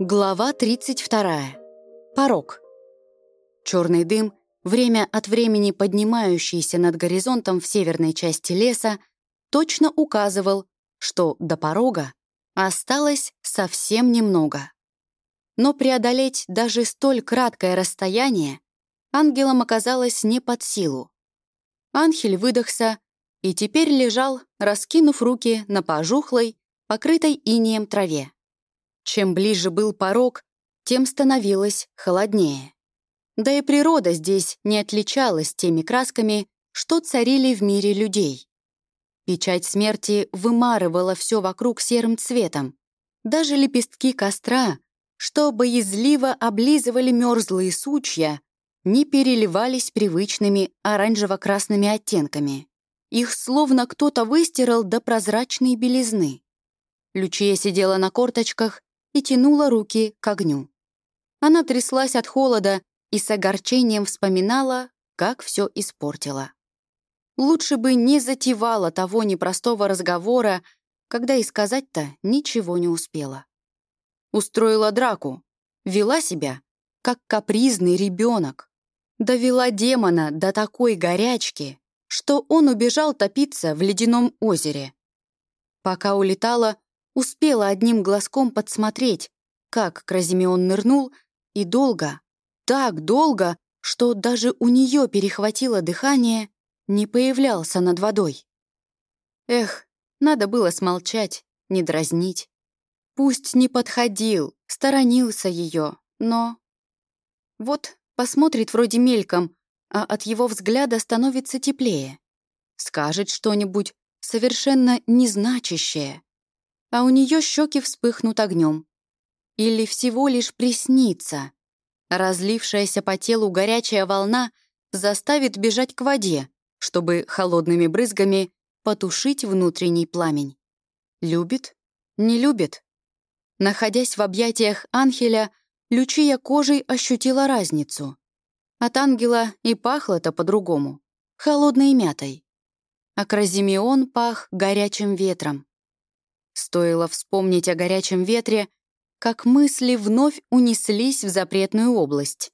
Глава 32. Порог. Черный дым, время от времени поднимающийся над горизонтом в северной части леса, точно указывал, что до порога осталось совсем немного. Но преодолеть даже столь краткое расстояние ангелам оказалось не под силу. Анхель выдохся и теперь лежал, раскинув руки на пожухлой, покрытой инеем траве. Чем ближе был порог, тем становилось холоднее. Да и природа здесь не отличалась теми красками, что царили в мире людей. Печать смерти вымарывала все вокруг серым цветом. Даже лепестки костра, что боязливо облизывали мерзлые сучья, не переливались привычными оранжево-красными оттенками. Их словно кто-то выстирал до прозрачной белизны. Лючия сидела на корточках и тянула руки к огню. Она тряслась от холода и с огорчением вспоминала, как все испортила. Лучше бы не затевала того непростого разговора, когда и сказать-то ничего не успела. Устроила драку, вела себя, как капризный ребенок. Довела демона до такой горячки, что он убежал топиться в ледяном озере. Пока улетала, успела одним глазком подсмотреть, как Кразимеон нырнул, и долго, так долго, что даже у нее перехватило дыхание, не появлялся над водой. Эх, надо было смолчать, не дразнить. Пусть не подходил, сторонился ее, но... Вот посмотрит вроде мельком, а от его взгляда становится теплее. Скажет что-нибудь совершенно незначащее, а у нее щеки вспыхнут огнем. Или всего лишь приснится. Разлившаяся по телу горячая волна заставит бежать к воде, чтобы холодными брызгами потушить внутренний пламень. Любит? Не любит? Находясь в объятиях Анхеля, Лючия кожей ощутила разницу. От ангела и пахло-то по-другому, холодной мятой. А Кразимеон пах горячим ветром. Стоило вспомнить о горячем ветре, как мысли вновь унеслись в запретную область,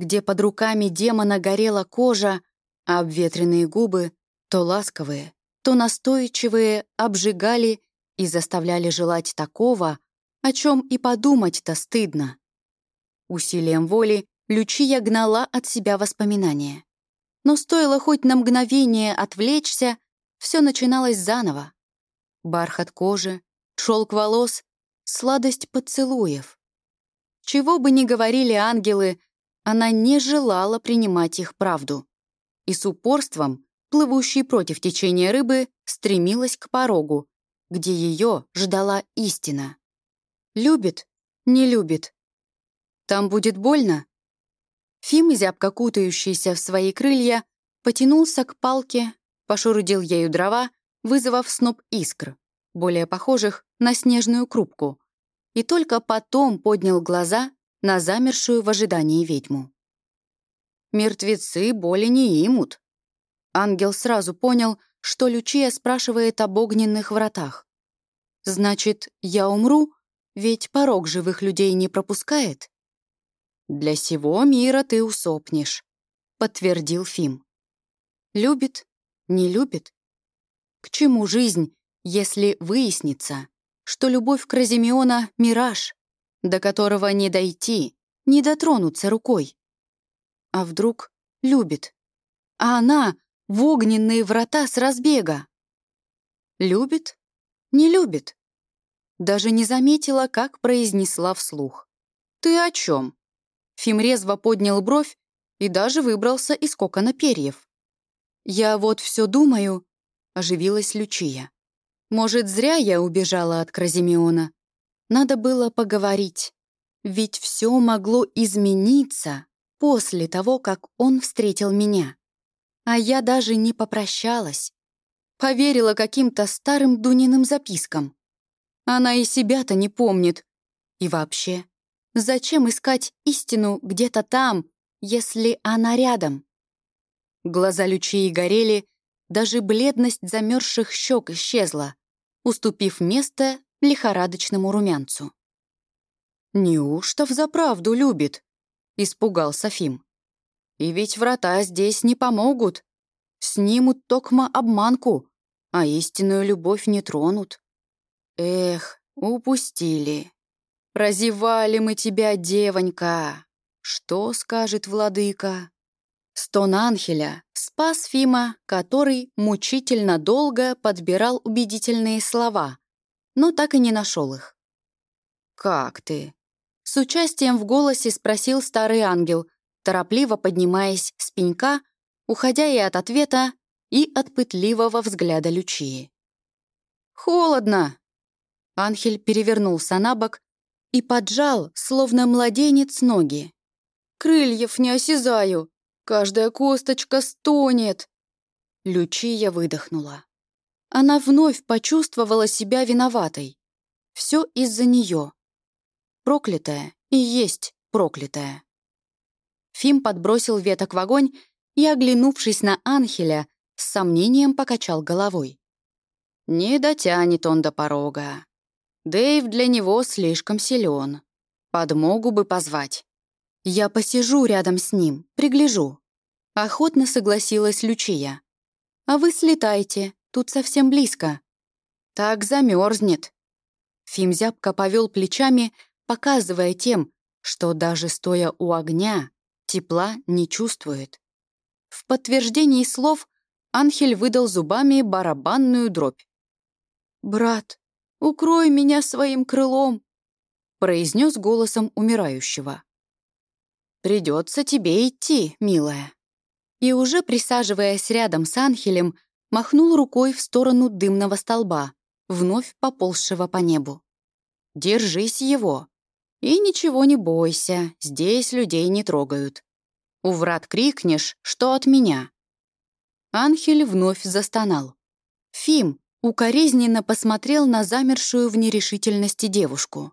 где под руками демона горела кожа, а обветренные губы, то ласковые, то настойчивые, обжигали и заставляли желать такого, о чем и подумать-то стыдно. Усилием воли Лючия гнала от себя воспоминания. Но стоило хоть на мгновение отвлечься, все начиналось заново бархат кожи, шелк волос, сладость поцелуев. Чего бы ни говорили ангелы, она не желала принимать их правду. И с упорством, плывущей против течения рыбы, стремилась к порогу, где ее ждала истина. Любит, не любит. Там будет больно? Фим, зябко кутающийся в свои крылья, потянулся к палке, пошурудил ею дрова вызвав сноп искр, более похожих на снежную крупку, и только потом поднял глаза на замершую в ожидании ведьму. «Мертвецы боли не имут». Ангел сразу понял, что Лючия спрашивает об огненных вратах. «Значит, я умру, ведь порог живых людей не пропускает?» «Для сего мира ты усопнешь», — подтвердил Фим. «Любит? Не любит? К чему жизнь, если выяснится, что любовь Кразимеона — мираж, до которого не дойти, не дотронуться рукой? А вдруг любит? А она — в огненные врата с разбега. Любит? Не любит. Даже не заметила, как произнесла вслух. «Ты о чем? Фим резво поднял бровь и даже выбрался из кокона перьев. «Я вот все думаю, оживилась Лючия. «Может, зря я убежала от Кразимеона? Надо было поговорить. Ведь все могло измениться после того, как он встретил меня. А я даже не попрощалась. Поверила каким-то старым Дуниным запискам. Она и себя-то не помнит. И вообще, зачем искать истину где-то там, если она рядом?» Глаза Лючии горели, даже бледность замерзших щек исчезла, уступив место лихорадочному румянцу. «Неужто взаправду любит?» — испугался Фим. «И ведь врата здесь не помогут. Снимут токма обманку, а истинную любовь не тронут. Эх, упустили. Прозевали мы тебя, девонька. Что скажет владыка?» Стон Анхеля спас Фима, который мучительно долго подбирал убедительные слова, но так и не нашел их. «Как ты?» С участием в голосе спросил старый ангел, торопливо поднимаясь с пенька, уходя и от ответа, и от пытливого взгляда Лючии. «Холодно!» Анхель перевернулся на бок и поджал, словно младенец, ноги. «Крыльев не осязаю! Каждая косточка стонет!» Лючия выдохнула. Она вновь почувствовала себя виноватой. Все из-за нее. Проклятая и есть проклятая. Фим подбросил веток в огонь и, оглянувшись на Анхеля, с сомнением покачал головой. Не дотянет он до порога. Дэйв для него слишком силен. Подмогу бы позвать. Я посижу рядом с ним, пригляжу. Охотно согласилась Лючия. А вы слетайте, тут совсем близко. Так замерзнет. Фим зябко повел плечами, показывая тем, что даже стоя у огня, тепла не чувствует. В подтверждении слов Анхель выдал зубами барабанную дробь. «Брат, укрой меня своим крылом!» произнес голосом умирающего. «Придется тебе идти, милая». И уже присаживаясь рядом с Анхелем, махнул рукой в сторону дымного столба, вновь поползшего по небу. «Держись его. И ничего не бойся, здесь людей не трогают. У врат крикнешь, что от меня». Анхель вновь застонал. Фим укоризненно посмотрел на замершую в нерешительности девушку.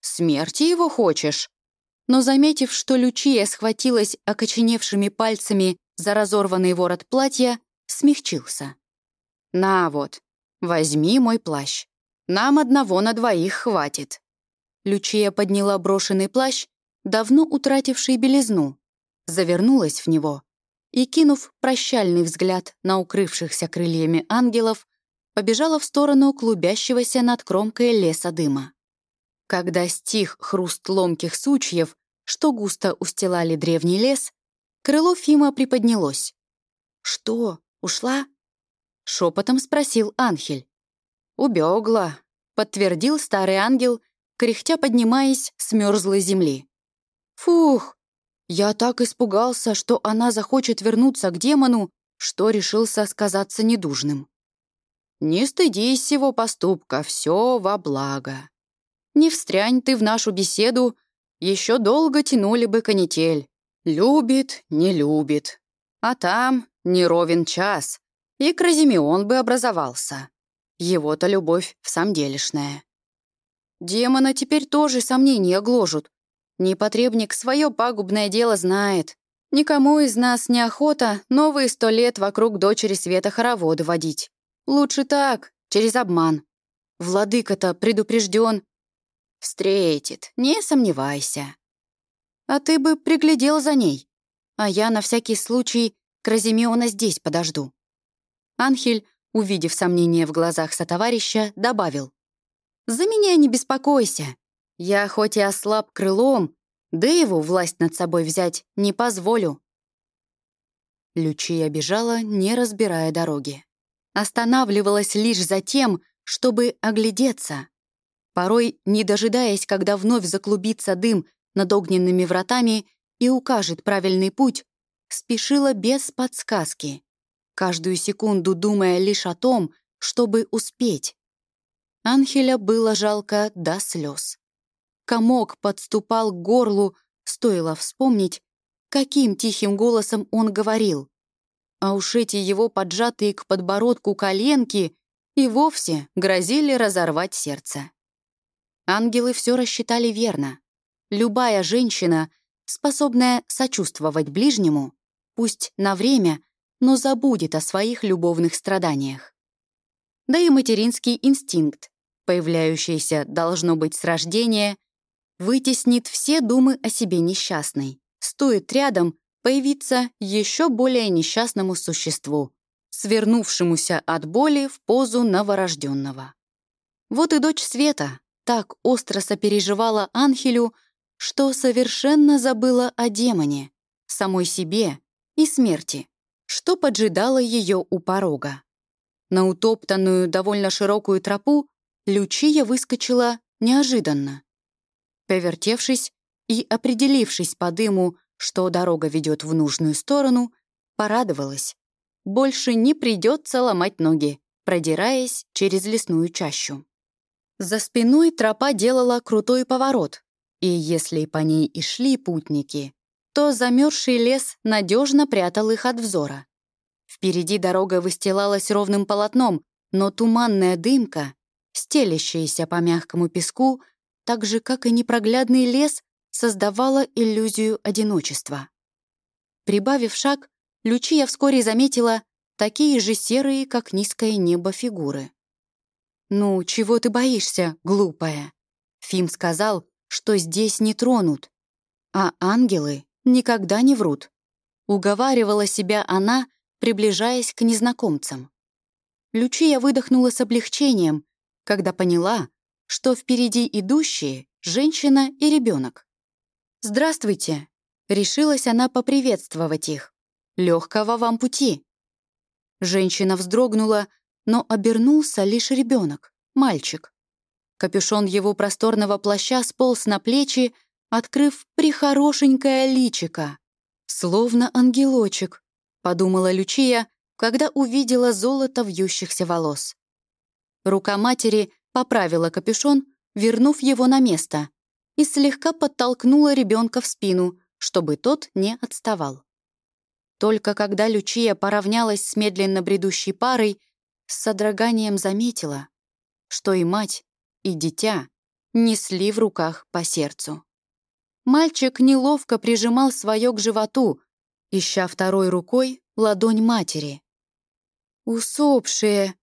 «Смерти его хочешь?» Но, заметив, что Лючия схватилась окоченевшими пальцами за разорванный ворот платья, смягчился. «На вот, возьми мой плащ. Нам одного на двоих хватит». Лючия подняла брошенный плащ, давно утративший белизну, завернулась в него и, кинув прощальный взгляд на укрывшихся крыльями ангелов, побежала в сторону клубящегося над кромкой леса дыма. Когда стих хруст ломких сучьев, что густо устилали древний лес, крыло Фима приподнялось. «Что, ушла?» — шепотом спросил Анхель. «Убегла», — подтвердил старый ангел — кряхтя поднимаясь с мерзлой земли. «Фух! Я так испугался, что она захочет вернуться к демону, что решился сказаться недужным. Не стыдись всего поступка, все во благо. Не встрянь ты в нашу беседу, еще долго тянули бы канитель. Любит, не любит. А там не ровен час, и Кразимеон бы образовался. Его-то любовь в самом делешная. Демона теперь тоже сомнения гложут. Непотребник свое пагубное дело знает. Никому из нас не охота новые сто лет вокруг дочери света хороводы водить. Лучше так, через обман. Владыка-то предупрежден. Встретит, не сомневайся. А ты бы приглядел за ней. А я на всякий случай Кразимеона здесь подожду. Анхель, увидев сомнение в глазах сотоварища, добавил. За меня не беспокойся. Я хоть и ослаб крылом, да его власть над собой взять не позволю». Лючия бежала, не разбирая дороги. Останавливалась лишь за тем, чтобы оглядеться. Порой, не дожидаясь, когда вновь заклубится дым над огненными вратами и укажет правильный путь, спешила без подсказки, каждую секунду думая лишь о том, чтобы успеть. Анхеля было жалко до слез. Комок подступал к горлу, стоило вспомнить, каким тихим голосом он говорил. А уж эти его поджатые к подбородку коленки и вовсе грозили разорвать сердце. Ангелы все рассчитали верно. Любая женщина, способная сочувствовать ближнему, пусть на время, но забудет о своих любовных страданиях. Да и материнский инстинкт появляющееся должно быть с рождения, вытеснит все думы о себе несчастной. Стоит рядом появиться еще более несчастному существу, свернувшемуся от боли в позу новорожденного. Вот и дочь Света так остро сопереживала Анхелю, что совершенно забыла о демоне, самой себе и смерти, что поджидало ее у порога. На утоптанную довольно широкую тропу Лючия выскочила неожиданно. Повертевшись и определившись по дыму, что дорога ведет в нужную сторону, порадовалась. Больше не придется ломать ноги, продираясь через лесную чащу. За спиной тропа делала крутой поворот, и если по ней и шли путники, то замерзший лес надежно прятал их от взора. Впереди дорога выстилалась ровным полотном, но туманная дымка, стелящаяся по мягкому песку, так же, как и непроглядный лес, создавала иллюзию одиночества. Прибавив шаг, Лючия вскоре заметила такие же серые, как низкое небо, фигуры. «Ну, чего ты боишься, глупая?» Фим сказал, что здесь не тронут, а ангелы никогда не врут. Уговаривала себя она, приближаясь к незнакомцам. Лючия выдохнула с облегчением, когда поняла, что впереди идущие — женщина и ребенок. «Здравствуйте!» — решилась она поприветствовать их. «Легкого вам пути!» Женщина вздрогнула, но обернулся лишь ребенок, мальчик. Капюшон его просторного плаща сполз на плечи, открыв прихорошенькое личико. Словно ангелочек, подумала Лючия, когда увидела золото вьющихся волос. Рука матери поправила капюшон, вернув его на место, и слегка подтолкнула ребенка в спину, чтобы тот не отставал. Только когда Лючия поравнялась с медленно бредущей парой, с содроганием заметила, что и мать, и дитя несли в руках по сердцу. Мальчик неловко прижимал свое к животу, ища второй рукой ладонь матери. «Усопшие!»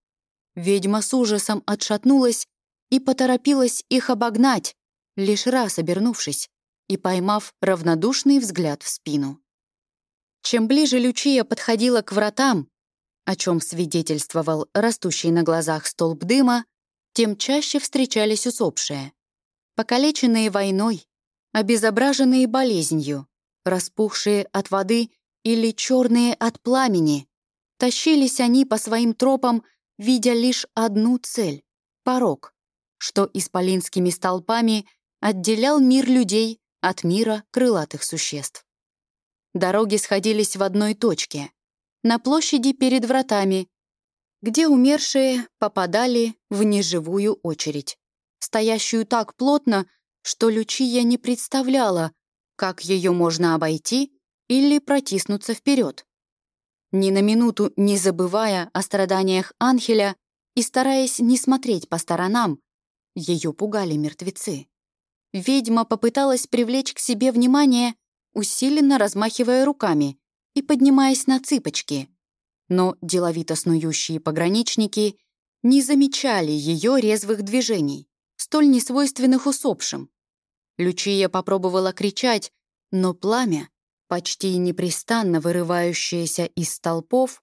Ведьма с ужасом отшатнулась и поторопилась их обогнать, лишь раз обернувшись и поймав равнодушный взгляд в спину. Чем ближе Лючия подходила к вратам, о чем свидетельствовал растущий на глазах столб дыма, тем чаще встречались усопшие. Покалеченные войной, обезображенные болезнью, распухшие от воды или черные от пламени. Тащились они по своим тропам, видя лишь одну цель — порог, что исполинскими столпами отделял мир людей от мира крылатых существ. Дороги сходились в одной точке — на площади перед вратами, где умершие попадали в неживую очередь, стоящую так плотно, что Лючия не представляла, как ее можно обойти или протиснуться вперед. Ни на минуту не забывая о страданиях Анхеля и стараясь не смотреть по сторонам, ее пугали мертвецы. Ведьма попыталась привлечь к себе внимание, усиленно размахивая руками и поднимаясь на цыпочки. Но деловито снующие пограничники не замечали ее резвых движений, столь несвойственных усопшим. Лючия попробовала кричать, но пламя, почти непрестанно вырывающееся из столпов,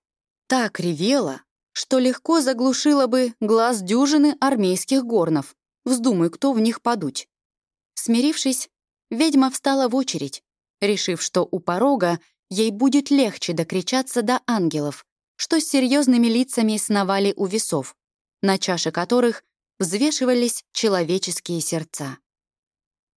так ревело, что легко заглушило бы глаз дюжины армейских горнов, вздумай кто в них подуть. Смирившись, ведьма встала в очередь, решив, что у порога ей будет легче докричаться до ангелов, что с серьезными лицами сновали у весов, на чаше которых взвешивались человеческие сердца.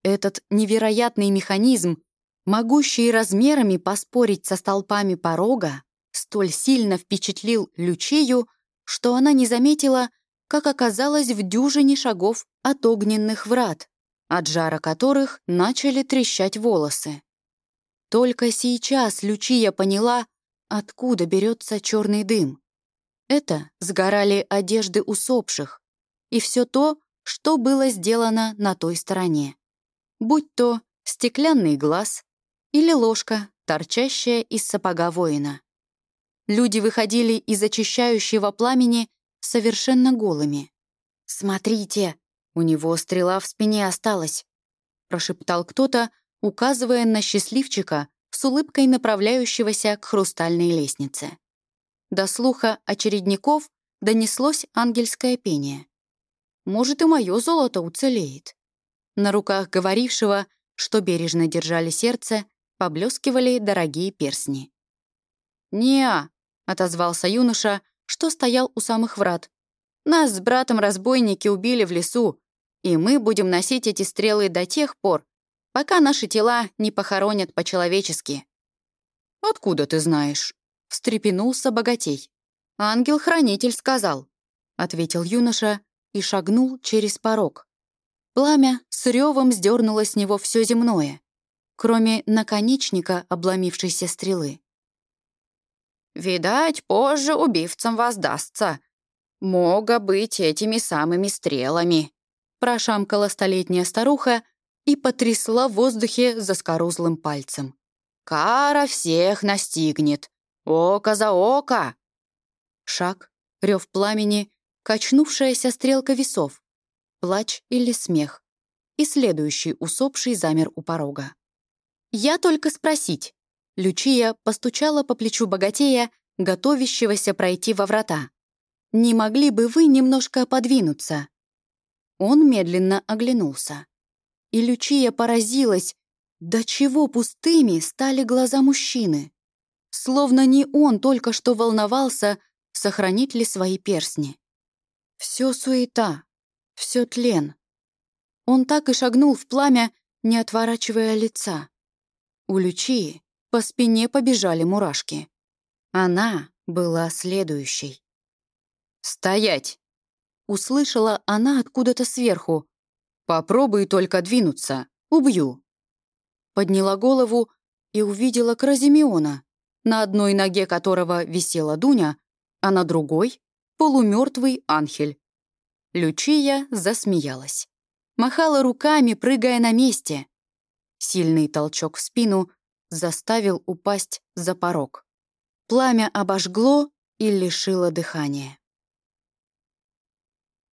Этот невероятный механизм, могущий размерами поспорить со столпами порога, столь сильно впечатлил Лючею, что она не заметила, как оказалась в дюжине шагов от огненных врат, от жара которых начали трещать волосы. Только сейчас Лючия поняла, откуда берется черный дым. Это сгорали одежды усопших и все то, что было сделано на той стороне. Будь то стеклянный глаз или ложка, торчащая из сапога воина. Люди выходили из очищающего пламени совершенно голыми. «Смотрите!» У него стрела в спине осталась. прошептал кто-то, указывая на счастливчика с улыбкой направляющегося к хрустальной лестнице. До слуха очередников донеслось ангельское пение. «Может, и мое золото уцелеет». На руках говорившего, что бережно держали сердце, поблескивали дорогие персни. «Не-а», отозвался юноша, что стоял у самых врат. «Нас с братом разбойники убили в лесу, и мы будем носить эти стрелы до тех пор, пока наши тела не похоронят по-человечески». «Откуда ты знаешь?» — встрепенулся богатей. «Ангел-хранитель сказал», — ответил юноша и шагнул через порог. Пламя с ревом сдернуло с него все земное, кроме наконечника обломившейся стрелы. «Видать, позже убивцам воздастся. Мога быть этими самыми стрелами», прошамкала столетняя старуха и потрясла в воздухе заскорузлым пальцем. «Кара всех настигнет! Око за око!» Шаг, рев пламени, качнувшаяся стрелка весов, плач или смех, и следующий усопший замер у порога. «Я только спросить». Лючия постучала по плечу богатея, готовящегося пройти во врата. «Не могли бы вы немножко подвинуться?» Он медленно оглянулся. И Лючия поразилась, до чего пустыми стали глаза мужчины. Словно не он только что волновался, сохранить ли свои перстни. Все суета, все тлен. Он так и шагнул в пламя, не отворачивая лица. У Лючии по спине побежали мурашки. Она была следующей. «Стоять!» Услышала она откуда-то сверху. «Попробуй только двинуться. Убью». Подняла голову и увидела Кразимеона, на одной ноге которого висела Дуня, а на другой — полумертвый Анхель. Лючия засмеялась. Махала руками, прыгая на месте. Сильный толчок в спину заставил упасть за порог. Пламя обожгло и лишило дыхания.